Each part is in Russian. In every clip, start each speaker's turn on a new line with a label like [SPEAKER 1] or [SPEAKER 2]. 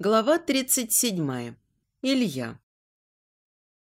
[SPEAKER 1] Глава 37. Илья.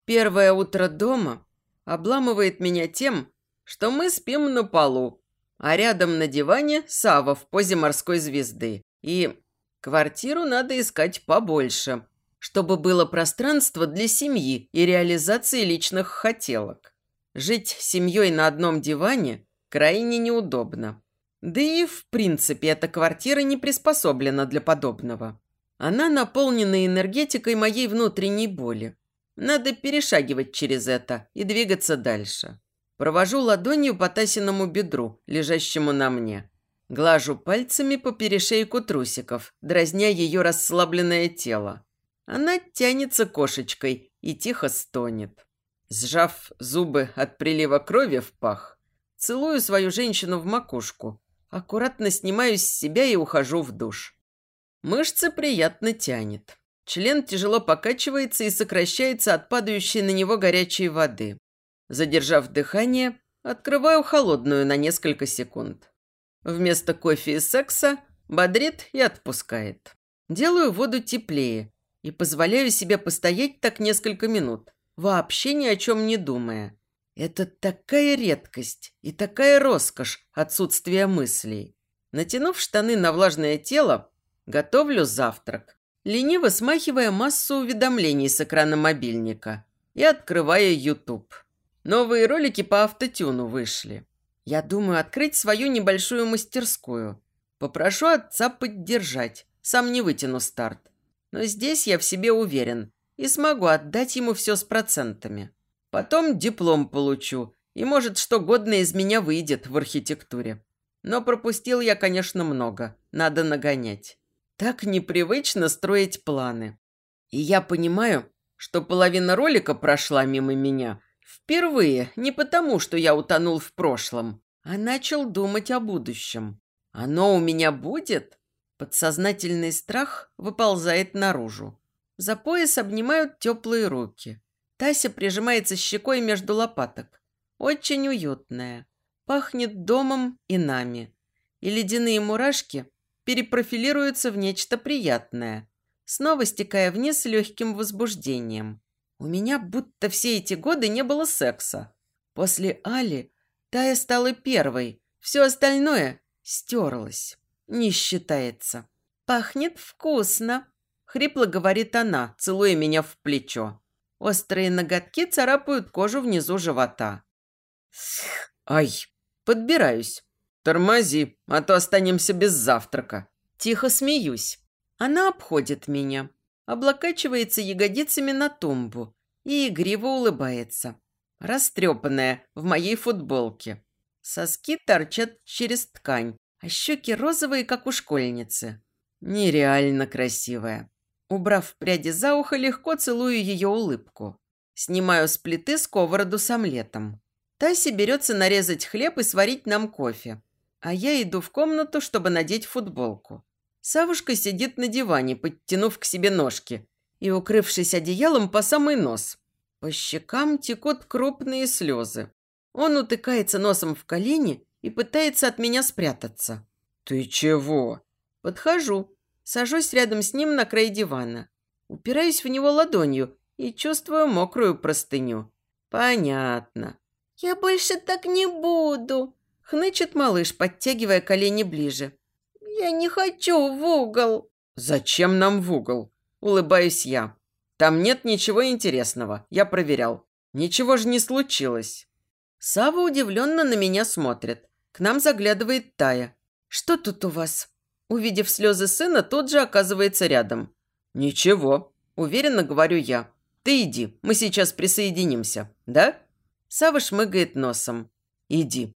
[SPEAKER 1] Первое утро дома обламывает меня тем, что мы спим на полу, а рядом на диване Сава в позе морской звезды. И квартиру надо искать побольше, чтобы было пространство для семьи и реализации личных хотелок. Жить семьей на одном диване крайне неудобно. Да и в принципе эта квартира не приспособлена для подобного. Она наполнена энергетикой моей внутренней боли. Надо перешагивать через это и двигаться дальше. Провожу ладонью по Тасиному бедру, лежащему на мне. Глажу пальцами по перешейку трусиков, дразня ее расслабленное тело. Она тянется кошечкой и тихо стонет. Сжав зубы от прилива крови в пах, целую свою женщину в макушку, аккуратно снимаю с себя и ухожу в душ. Мышцы приятно тянет. Член тяжело покачивается и сокращается от падающей на него горячей воды. Задержав дыхание, открываю холодную на несколько секунд. Вместо кофе и секса бодрит и отпускает. Делаю воду теплее и позволяю себе постоять так несколько минут, вообще ни о чем не думая. Это такая редкость и такая роскошь отсутствия мыслей. Натянув штаны на влажное тело, Готовлю завтрак, лениво смахивая массу уведомлений с экрана мобильника и открывая YouTube. Новые ролики по автотюну вышли. Я думаю открыть свою небольшую мастерскую. Попрошу отца поддержать, сам не вытяну старт. Но здесь я в себе уверен и смогу отдать ему все с процентами. Потом диплом получу, и, может, что годно из меня выйдет в архитектуре. Но пропустил я, конечно, много, надо нагонять. Так непривычно строить планы. И я понимаю, что половина ролика прошла мимо меня впервые не потому, что я утонул в прошлом, а начал думать о будущем. Оно у меня будет? Подсознательный страх выползает наружу. За пояс обнимают теплые руки. Тася прижимается щекой между лопаток. Очень уютная. Пахнет домом и нами. И ледяные мурашки перепрофилируется в нечто приятное, снова стекая вниз с легким возбуждением. У меня будто все эти годы не было секса. После Али Тая стала первой, все остальное стерлось, не считается. «Пахнет вкусно», – хрипло говорит она, целуя меня в плечо. Острые ноготки царапают кожу внизу живота. «Ай!» Подбираюсь. «Тормози, а то останемся без завтрака». Тихо смеюсь. Она обходит меня, облокачивается ягодицами на тумбу и игриво улыбается. Растрепанная в моей футболке. Соски торчат через ткань, а щеки розовые, как у школьницы. Нереально красивая. Убрав пряди за ухо, легко целую ее улыбку. Снимаю с плиты сковороду с омлетом. Таси берется нарезать хлеб и сварить нам кофе а я иду в комнату, чтобы надеть футболку. Савушка сидит на диване, подтянув к себе ножки и укрывшись одеялом по самый нос. По щекам текут крупные слезы. Он утыкается носом в колени и пытается от меня спрятаться. «Ты чего?» Подхожу, сажусь рядом с ним на край дивана. Упираюсь в него ладонью и чувствую мокрую простыню. «Понятно».
[SPEAKER 2] «Я больше так не буду»,
[SPEAKER 1] Хнычет малыш, подтягивая колени ближе.
[SPEAKER 2] «Я не хочу в угол!»
[SPEAKER 1] «Зачем нам в угол?» Улыбаюсь я. «Там нет ничего интересного. Я проверял. Ничего же не случилось». Сава удивленно на меня смотрит. К нам заглядывает Тая. «Что тут у вас?» Увидев слезы сына, тот же оказывается рядом. «Ничего», – уверенно говорю я. «Ты иди, мы сейчас присоединимся, да?» Сава шмыгает носом. «Иди,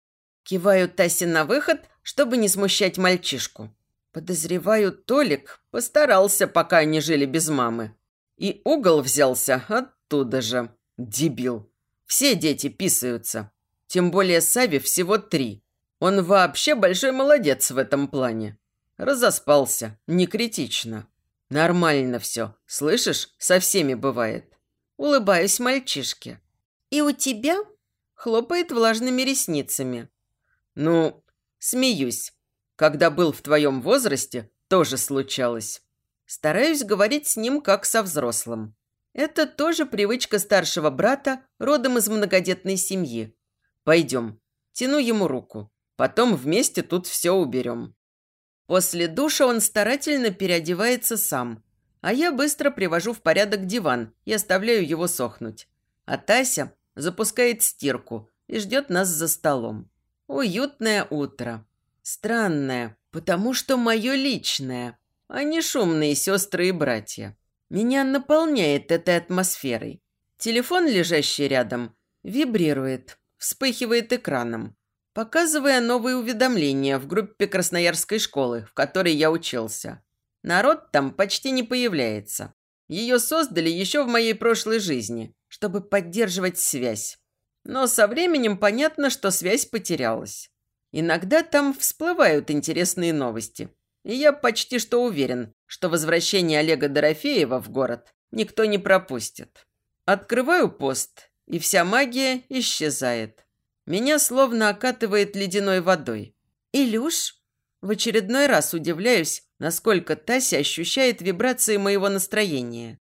[SPEAKER 1] Киваю Тасе на выход, чтобы не смущать мальчишку. Подозреваю, Толик постарался, пока они жили без мамы. И угол взялся оттуда же. Дебил. Все дети писаются. Тем более Сави всего три. Он вообще большой молодец в этом плане. Разоспался. Не критично. Нормально все. Слышишь, со всеми бывает. Улыбаюсь мальчишке.
[SPEAKER 2] «И у тебя?»
[SPEAKER 1] Хлопает влажными ресницами. Ну, смеюсь. Когда был в твоем возрасте, тоже случалось. Стараюсь говорить с ним как со взрослым. Это тоже привычка старшего брата, родом из многодетной семьи. Пойдем. Тяну ему руку. Потом вместе тут все уберем. После душа он старательно переодевается сам, а я быстро привожу в порядок диван и оставляю его сохнуть. А Тася запускает стирку и ждет нас за столом. Уютное утро. Странное, потому что мое личное, а не шумные сестры и братья. Меня наполняет этой атмосферой. Телефон, лежащий рядом, вибрирует, вспыхивает экраном, показывая новые уведомления в группе Красноярской школы, в которой я учился. Народ там почти не появляется. Ее создали еще в моей прошлой жизни, чтобы поддерживать связь. Но со временем понятно, что связь потерялась. Иногда там всплывают интересные новости – и я почти что уверен, что возвращение Олега Дорофеева в город никто не пропустит. Открываю пост, и вся магия исчезает. Меня словно окатывает ледяной водой. «Илюш?» В очередной раз удивляюсь, насколько Тася ощущает вибрации моего настроения.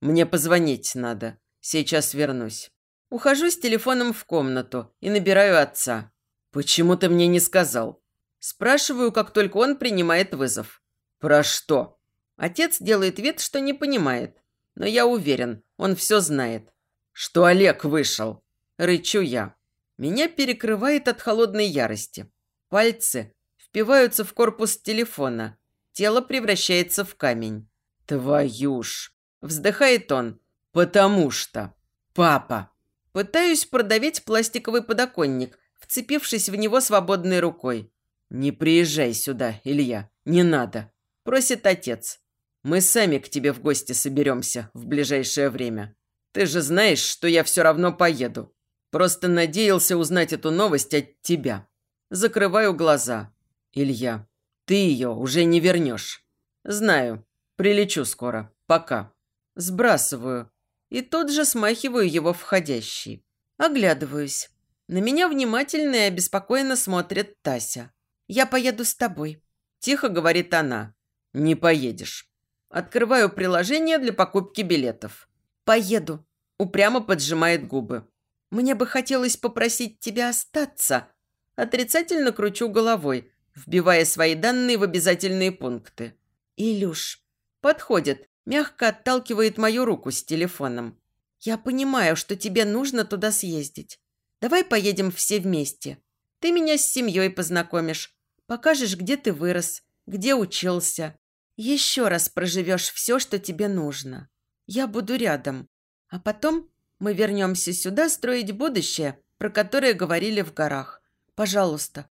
[SPEAKER 1] «Мне позвонить надо. Сейчас вернусь». Ухожу с телефоном в комнату и набираю отца. «Почему ты мне не сказал?» Спрашиваю, как только он принимает вызов. «Про что?» Отец делает вид, что не понимает. Но я уверен, он все знает. «Что Олег вышел?» Рычу я. Меня перекрывает от холодной ярости. Пальцы впиваются в корпус телефона. Тело превращается в камень. «Твою ж!» Вздыхает он. «Потому что...» «Папа!» Пытаюсь продавить пластиковый подоконник, вцепившись в него свободной рукой. «Не приезжай сюда, Илья, не надо», – просит отец. «Мы сами к тебе в гости соберемся в ближайшее время. Ты же знаешь, что я все равно поеду. Просто надеялся узнать эту новость от тебя». Закрываю глаза. «Илья, ты ее уже не вернешь». «Знаю. Прилечу скоро. Пока». Сбрасываю. И тут же смахиваю его входящий. Оглядываюсь. На меня внимательно и обеспокоенно смотрит Тася. «Я поеду с тобой», – тихо говорит она. «Не поедешь». Открываю приложение для покупки билетов. «Поеду», – упрямо поджимает губы. «Мне бы хотелось попросить тебя остаться». Отрицательно кручу головой, вбивая свои данные в обязательные пункты. «Илюш». Подходит, мягко отталкивает мою руку с телефоном. «Я понимаю, что тебе нужно туда съездить. Давай поедем все вместе. Ты меня с семьей познакомишь, Покажешь, где ты вырос, где учился. Еще раз проживешь все, что тебе нужно. Я буду рядом. А потом мы вернемся сюда строить будущее, про которое говорили в горах. Пожалуйста.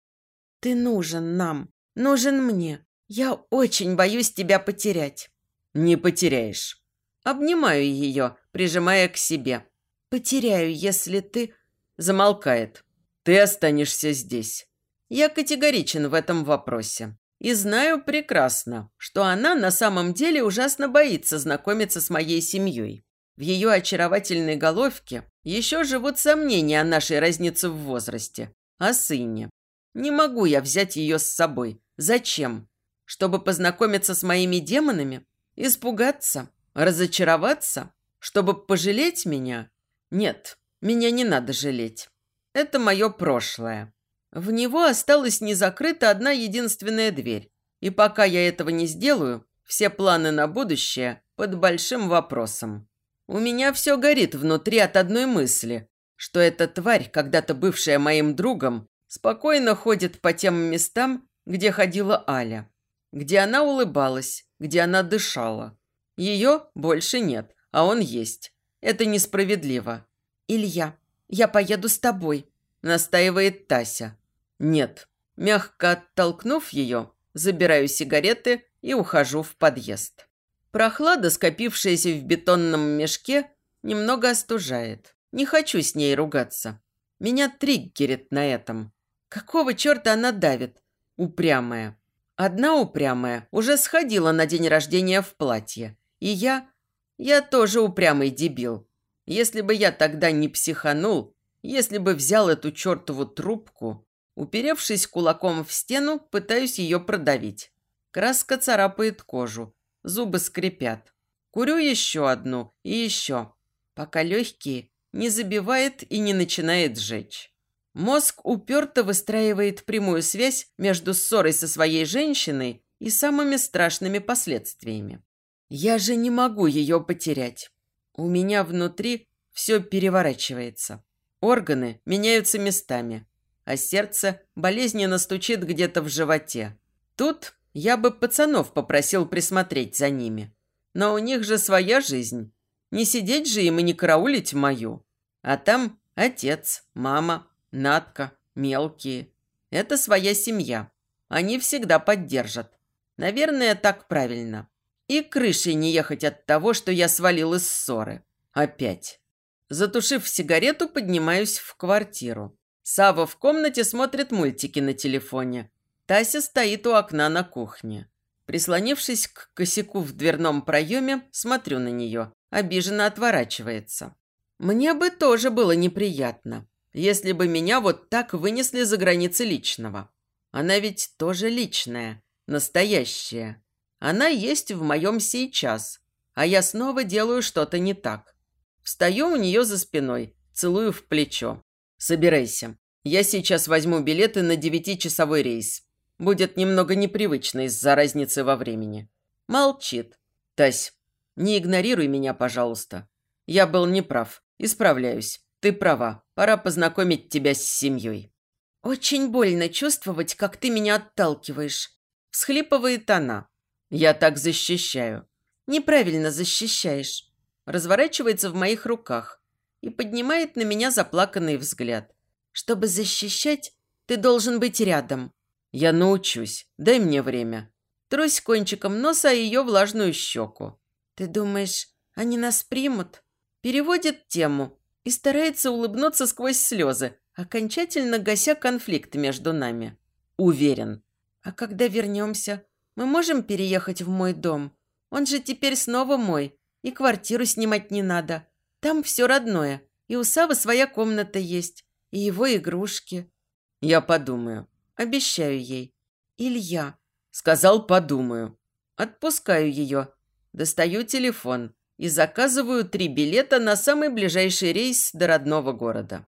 [SPEAKER 1] Ты нужен нам. Нужен мне. Я очень боюсь тебя потерять. Не потеряешь. Обнимаю ее, прижимая к себе. Потеряю, если ты... Замолкает. Ты останешься здесь. Я категоричен в этом вопросе. И знаю прекрасно, что она на самом деле ужасно боится знакомиться с моей семьей. В ее очаровательной головке еще живут сомнения о нашей разнице в возрасте, о сыне. Не могу я взять ее с собой. Зачем? Чтобы познакомиться с моими демонами? Испугаться? Разочароваться? Чтобы пожалеть меня? Нет, меня не надо жалеть. Это мое прошлое. В него осталась не закрыта одна единственная дверь. И пока я этого не сделаю, все планы на будущее под большим вопросом. У меня все горит внутри от одной мысли, что эта тварь, когда-то бывшая моим другом, спокойно ходит по тем местам, где ходила Аля. Где она улыбалась, где она дышала. Ее больше нет, а он есть. Это несправедливо. «Илья, я поеду с тобой», – настаивает Тася. «Нет». Мягко оттолкнув ее, забираю сигареты и ухожу в подъезд. Прохлада, скопившаяся в бетонном мешке, немного остужает. Не хочу с ней ругаться. Меня триггерит на этом. Какого черта она давит? Упрямая. Одна упрямая уже сходила на день рождения в платье. И я... Я тоже упрямый дебил. Если бы я тогда не психанул, если бы взял эту чертову трубку, Уперевшись кулаком в стену, пытаюсь ее продавить. Краска царапает кожу. зубы скрипят. Курю еще одну и еще, пока легкие не забивает и не начинает жечь. Мозг уперто выстраивает прямую связь между ссорой со своей женщиной и самыми страшными последствиями. Я же не могу ее потерять. У меня внутри все переворачивается. Органы меняются местами, а сердце болезненно стучит где-то в животе. Тут я бы пацанов попросил присмотреть за ними. Но у них же своя жизнь. Не сидеть же им и не караулить мою. А там отец, мама, Натка, мелкие. Это своя семья. Они всегда поддержат. Наверное, так правильно. И крышей не ехать от того, что я свалил из ссоры. Опять. Затушив сигарету, поднимаюсь в квартиру. Сава в комнате смотрит мультики на телефоне. Тася стоит у окна на кухне. Прислонившись к косяку в дверном проеме, смотрю на нее. Обиженно отворачивается. Мне бы тоже было неприятно, если бы меня вот так вынесли за границы личного. Она ведь тоже личная, настоящая. Она есть в моем сейчас, а я снова делаю что-то не так. Встаю у нее за спиной, целую в плечо. «Собирайся. Я сейчас возьму билеты на девятичасовой рейс. Будет немного непривычно из-за разницы во времени». Молчит. «Тась, не игнорируй меня, пожалуйста. Я был неправ. Исправляюсь. Ты права. Пора познакомить тебя с семьей».
[SPEAKER 2] «Очень больно чувствовать, как ты меня отталкиваешь», – всхлипывает она.
[SPEAKER 1] «Я так защищаю».
[SPEAKER 2] «Неправильно защищаешь».
[SPEAKER 1] Разворачивается в моих руках и поднимает на меня заплаканный взгляд.
[SPEAKER 2] «Чтобы защищать, ты должен быть рядом».
[SPEAKER 1] «Я научусь. Дай мне время». Трусь кончиком носа ее влажную щеку.
[SPEAKER 2] «Ты думаешь, они нас примут?»
[SPEAKER 1] Переводит тему и старается улыбнуться сквозь слезы, окончательно гася конфликт между нами. Уверен.
[SPEAKER 2] «А когда вернемся, мы можем переехать в мой дом? Он же теперь снова мой, и квартиру снимать не надо. Там все родное, и у Савы своя комната есть, и его игрушки».
[SPEAKER 1] «Я подумаю.
[SPEAKER 2] Обещаю ей. Илья».
[SPEAKER 1] Сказал «подумаю». Отпускаю ее. Достаю телефон и заказываю три билета на самый ближайший рейс до родного города.